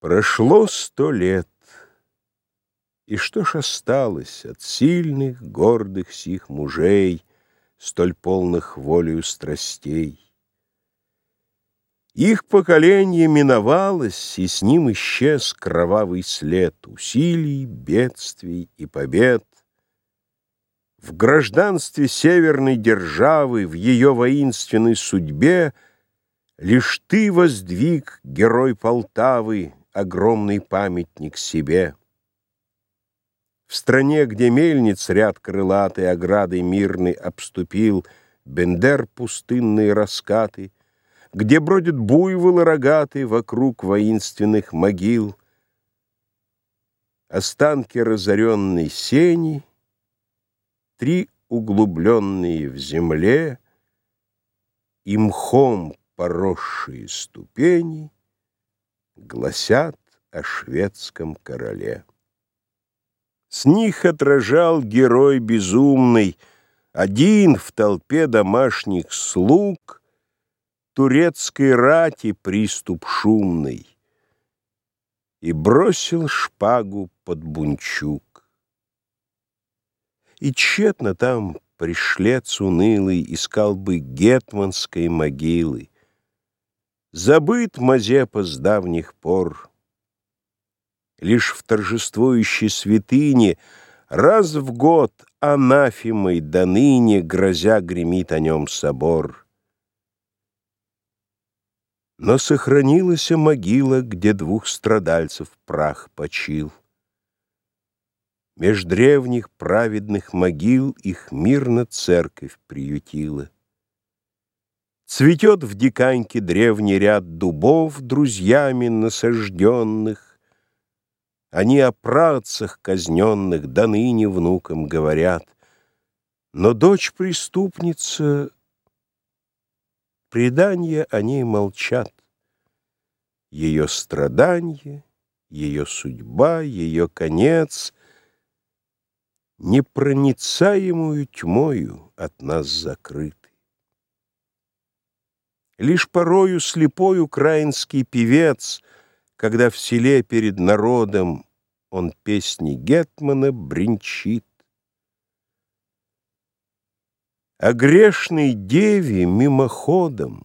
Прошло сто лет, и что ж осталось От сильных, гордых сих мужей, Столь полных волею страстей? Их поколение миновалось, И с ним исчез кровавый след Усилий, бедствий и побед. В гражданстве северной державы, В ее воинственной судьбе Лишь ты воздвиг, герой Полтавы, огромный памятник себе. В стране, где мельниц ряд крылатый оградой мирный обступил, Бендер пустынные раскаты, где бродят буйволы рогатые вокруг воинственных могил, останки разоренной сени, три углубленные в земле и мхом поросшие ступени — гласят о шведском короле. С них отражал герой безумный, один в толпе домашних слуг, турецкой рати приступ шумный, и бросил шпагу под бунчук. И тщетно там пришлец унылый искал бы гетманской могилы, Забыт Мазепа с давних пор. Лишь в торжествующей святыне Раз в год анафемой до ныне Грозя гремит о нем собор. Но сохранилась могила, Где двух страдальцев прах почил. Меж древних праведных могил Их мирно церковь приютила. Цветет в диканьке древний ряд дубов Друзьями насажденных. Они о працах казненных До ныне внукам говорят. Но дочь преступница, Предания о ней молчат. Ее страдания, ее судьба, ее конец Непроницаемую тьмою от нас закрыт. Лишь порою слепой украинский певец, Когда в селе перед народом Он песни Гетмана бренчит. О грешной деве мимоходом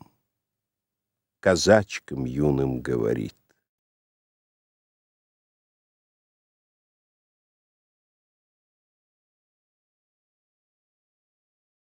Казачкам юным говорит.